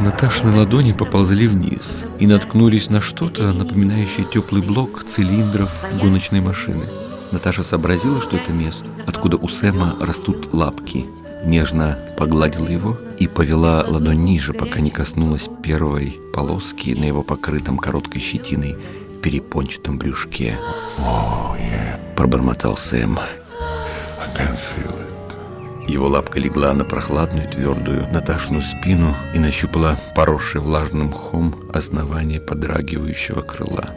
Наташины ладони поползли вниз и наткнулись на что-то, напоминающее теплый блок цилиндров гоночной машины. Наташа сообразила, что это место, откуда у Сэма растут лапки. Нежно погладила его и повела ладонь ниже, пока не коснулась первой полоски на его покрытом короткой щетиной перепончатом брюшке. Oh, yeah. Пробормотал Сэм. I can feel it. Его лапка легла на прохладную, твердую Наташину спину и нащупала поросшее влажным мхом основание подрагивающего крыла.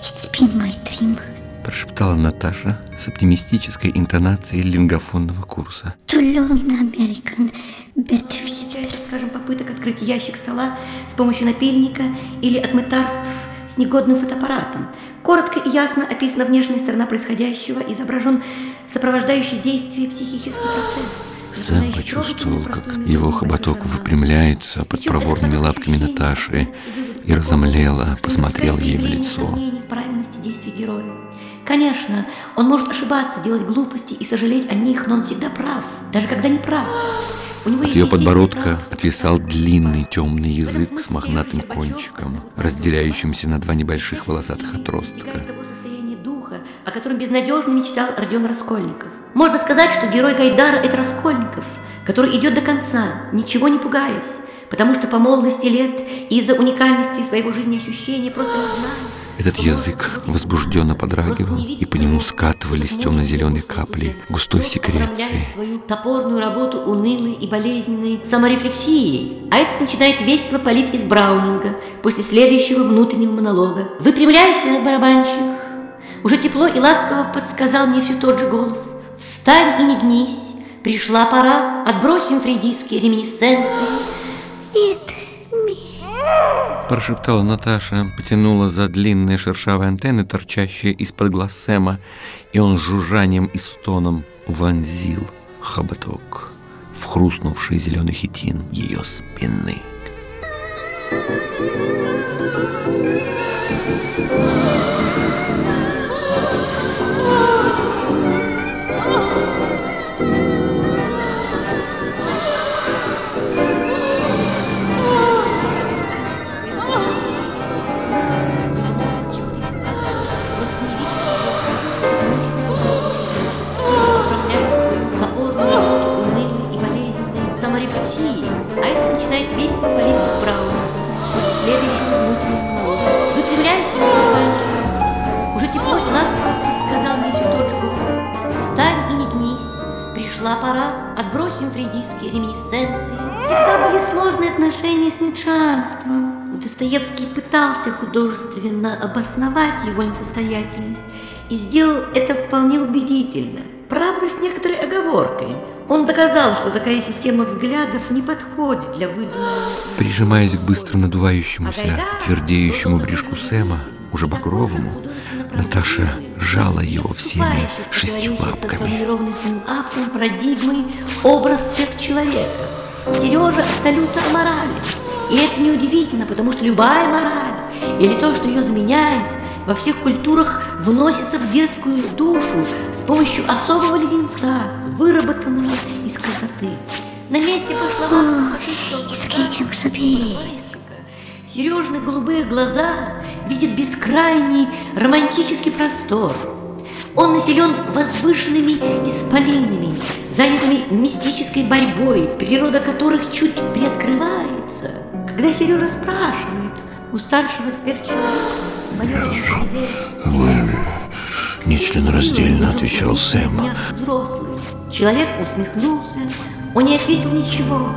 It's been my dream Прошептала Наташа с оптимистической интонацией лингофонного курса. to learn American bird whispers. скажем, попыток открыть ящик стола с помощью напильника или от мытарств с негодным фотоаппаратом. Коротко и ясно описана внешняя сторона происходящего, изображен сопровождающий действие психический процесс. Сэм почувствовал, как его хоботок выпрямляется под проворными лапками Наташи и разомлело, посмотрел ей в лицо. Конечно, он может ошибаться, делать глупости и сожалеть о них, но он всегда прав, даже когда не прав. От ее подбородка отвисал длинный темный язык с мохнатым кончиком, разделяющимся на два небольших волосатых отростка. о котором безнадежно мечтал Родион Раскольников. Можно сказать, что герой Гайдара – это Раскольников, который идет до конца, ничего не пугаясь, потому что по молодости лет и из-за уникальности своего жизнеощущения просто не знает. Этот язык возбужденно подрагивал, и по нему скатывались темно-зеленые капли густой секреции. Свою топорную работу унылой и болезненной саморефлексией, а этот начинает весело палить из Браунинга после следующего внутреннего монолога. «Выпрямляйся, барабанщик!» Уже тепло и ласково подсказал мне все тот же голос. «Встань и не гнись! Пришла пора, отбросим фрейдистские реминисценции!» Me. Прошептала Наташа, потянула за длинные шершавые антенны, торчащие из-под глаз Сэма, и он с жужжанием и стоном вонзил хоботок в хрустнувший зеленый хитин ее спины. саморефлексией, начинает весело палить из Брауна после следующего внутреннего монолога. Выпрямляйся, барабанщик. Уже тепло и ласково подсказал мне все тот же голос. Встань и не гнись. Пришла пора, отбросим фрейдистские реминисценции. Всегда были сложные отношения с нечанством. Достоевский пытался художественно обосновать его несостоятельность и сделал это вполне убедительно. Правда, с некоторой оговоркой. Он доказал, что такая система взглядов не подходит для выдуманного Прижимаясь к быстро надувающемуся, твердеющему брюшку Сэма, уже багровому, Наташа сжала его всеми шестью лапками. Автором парадигмой образ сверхчеловека. Сережа абсолютно аморален. И это неудивительно, потому что любая мораль или то, что ее заменяет, во всех культурах вносится в детскую душу с помощью особого леденца, выработанного из красоты. На месте getting so big. Сережные голубые глаза видят бескрайний романтический простор. Он населен возвышенными исполинами, занятыми мистической борьбой, природа которых чуть приоткрывается. Когда Сережа спрашивает у старшего сверхчеловека, «Мы нечленораздельно», — отвечал Сэм. «Я взрослый». Человек усмехнулся, он не ответил ничего.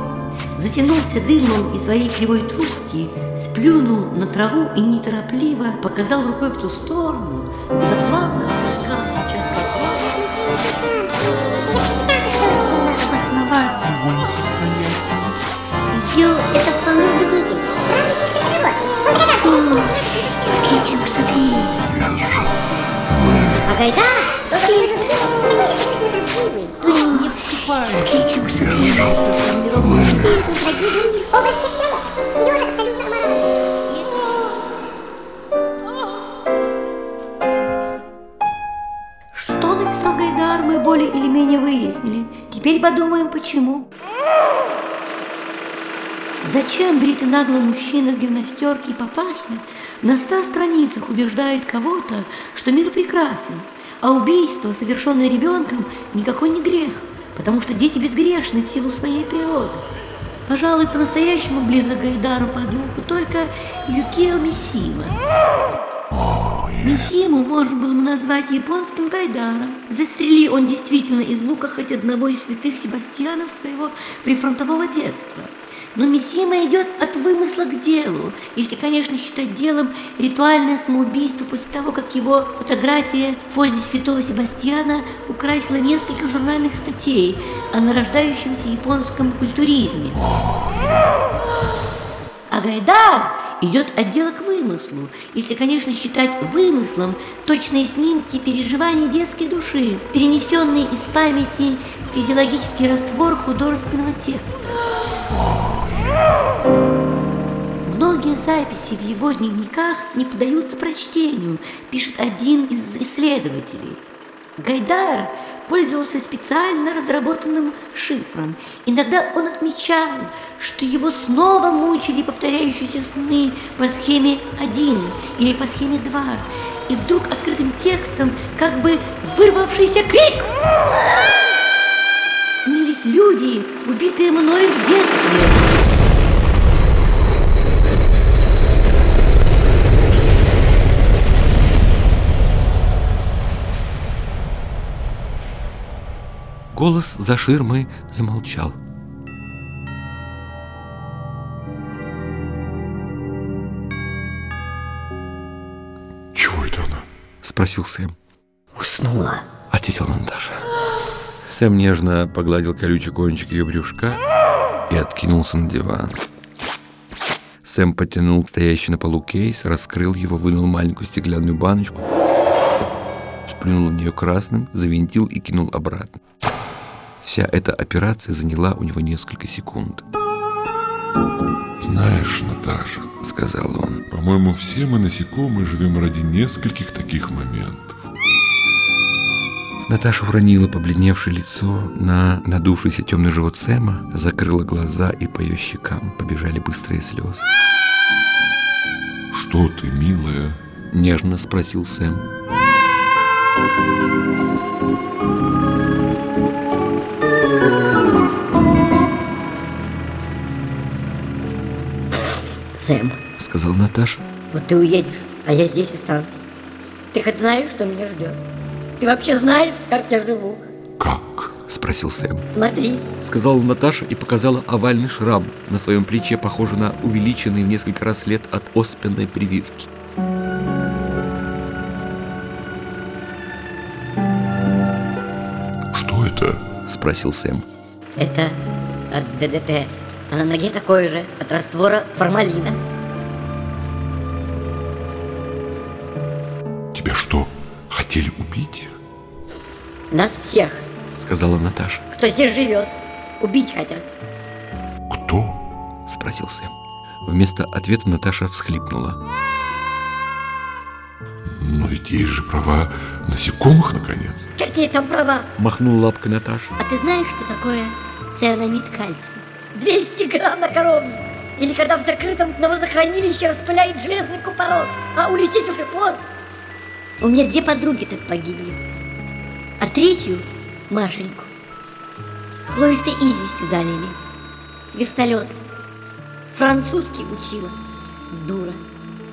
Затянулся дымом из своей кривой трубки, сплюнул на траву и неторопливо показал рукой в ту сторону, куда плавно опускался сейчас его. Абсолютно аморальный. Что написал Гайдар, мы более или менее выяснили. Теперь подумаем, почему. Зачем бритый наглый мужчина в гимнастерке и папахе на ста страницах убеждает кого-то, что мир прекрасен, а убийство, совершенное ребенком, никакой не грех, потому что дети безгрешны в силу своей природы. Пожалуй, по-настоящему близок Гайдару по духу только Юкио Мисима. Мисиму можно было бы назвать японским Гайдаром. Застрели он действительно из лука хоть одного из святых Себастьянов своего прифронтового детства. Но Мисима идет от вымысла к делу, если, конечно, считать делом ритуальное самоубийство после того, как его фотография в позе святого Себастьяна украсила несколько журнальных статей о нарождающемся японском культуризме. А Гайдар идет от дела к вымыслу, если, конечно, считать вымыслом точные снимки переживаний детской души, перенесенные из памяти физиологический раствор художественного текста. Многие записи в его дневниках не поддаются прочтению, пишет один из исследователей. Гайдар пользовался специально разработанным шифром. Иногда он отмечал, что его снова мучили повторяющиеся сны по схеме 1 или по схеме 2. И вдруг открытым текстом как бы вырвавшийся крик. Снились люди, убитые мной в детстве. Голос за ширмой замолчал. Чего это она? Спросил Сэм. Уснула. Ответила Наташа. Сэм нежно погладил колючий кончик ее брюшка и откинулся на диван. Сэм потянул стоящий на полу кейс, раскрыл его, вынул маленькую стеклянную баночку, сплюнул в нее красным, завинтил и кинул обратно. Вся эта операция заняла у него несколько секунд. Знаешь, Наташа, Сказал он. по-моему, все мы насекомые живем ради нескольких таких моментов. Наташа уронила побледневшее лицо на надувшийся темный живот Сэма, закрыла глаза, и по ее щекам побежали быстрые слезы. Что ты, милая? Нежно спросил Сэм. Сэм, Сказала Наташа. вот ты уедешь, а я здесь останусь. Ты хоть знаешь, что меня ждет? Ты вообще знаешь, как я живу? Как? Спросил Сэм. Смотри, Сказала Наташа и показала овальный шрам на своем плече, похожий на увеличенный в несколько раз след от оспенной прививки. Спросил Сэм. это от ДДТ. А на ноге такое же, от раствора формалина. Тебя что, хотели убить? Нас всех, Сказала Наташа. кто здесь живет, убить хотят. Кто? Спросил Сэм. Вместо ответа Наташа всхлипнула. Ведь есть же права насекомых, наконец. Какие там права? Махнула лапкой Наташа. А ты знаешь, что такое цернамид кальций? 200 грамм на коровник. Или когда в закрытом на водохранилище распыляет железный купорос, а улететь уже поздно. У меня две подруги так погибли. А третью, Машеньку, хлористой известью залили. С вертолета. Французский учила. Дура.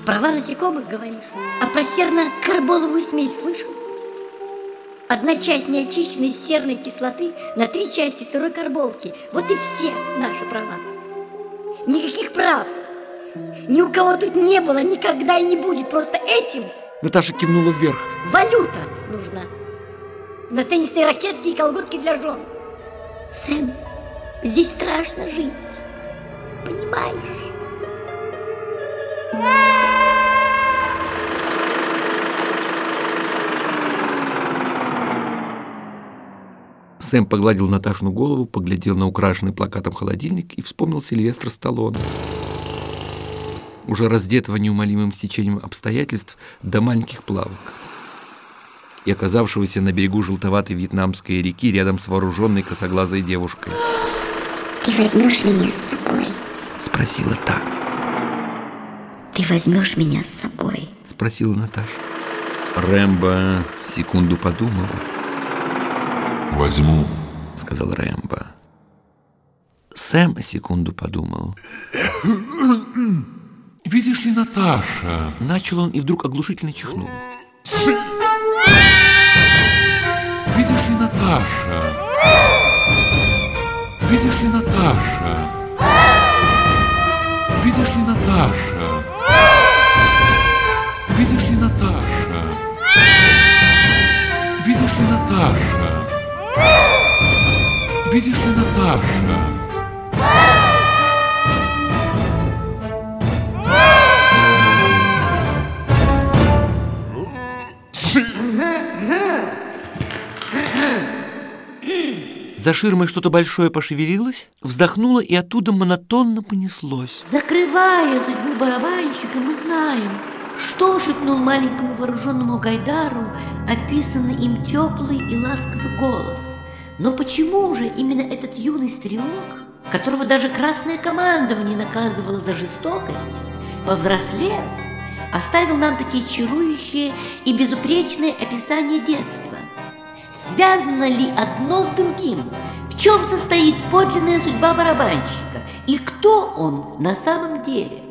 Права насекомых, говоришь? А про серно-карболовую смесь слышал? Одна часть неочищенной серной кислоты на три части сырой карболки. Вот и все наши права. Никаких прав. Ни у кого тут не было, никогда и не будет. Просто этим Наташа кивнула вверх. валюта нужна. На теннисные ракетки и колготки для жен. Сэм, здесь страшно жить. Понимаешь? Сэм погладил Наташину голову, поглядел на украшенный плакатом холодильник и вспомнил Сильвестра Сталлоне. Уже раздетого неумолимым стечением обстоятельств до маленьких плавок и оказавшегося на берегу желтоватой вьетнамской реки рядом с вооруженной косоглазой девушкой. Ты возьмешь меня с собой. Спросила та. Ты возьмешь меня с собой? Спросила Наташа. Рэмбо секунду подумал, Возьму. сказал Рэмбо. Сэм секунду подумал. Видишь ли, Наташа, Начал он и вдруг оглушительно чихнул. видишь ли, Наташа, видишь ли, Наташа, видишь ли, Наташа, видишь ли, Наташа. За ширмой что-то большое пошевелилось, вздохнуло и оттуда монотонно понеслось. Закрывая судьбу барабанщика, мы знаем, что шепнул маленькому вооруженному Гайдару описанный им теплый и ласковый голос. Но почему же именно этот юный стрелок, которого даже красное командование наказывало за жестокость, повзрослев, оставил нам такие чарующие и безупречные описания детства? Связано ли одно с другим? В чем состоит подлинная судьба барабанщика? И кто он на самом деле?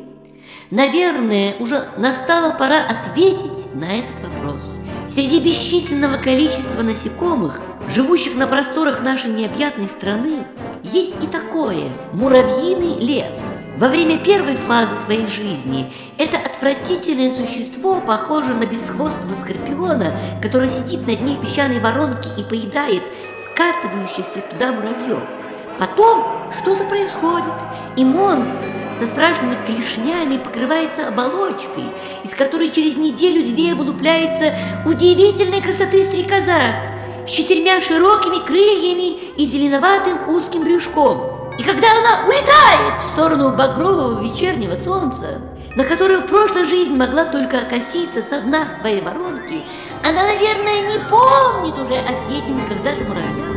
Наверное, уже настала пора ответить на этот вопрос. Среди бесчисленного количества насекомых, живущих на просторах нашей необъятной страны, есть и такое – муравьиный лев. Во время первой фазы своей жизни это отвратительное существо похоже на бесхвостого скорпиона, который сидит на дне песчаной воронки и поедает скатывающихся туда муравьев. Потом что-то происходит, и монстр со страшными клешнями покрывается оболочкой, из которой через неделю-две вылупляется удивительной красоты стрекоза с четырьмя широкими крыльями и зеленоватым узким брюшком. И когда она улетает в сторону багрового вечернего солнца, на которое в прошлой жизни могла только окоситься со дна своей воронки, она, наверное, не помнит уже о съеденных когда-то муравьях.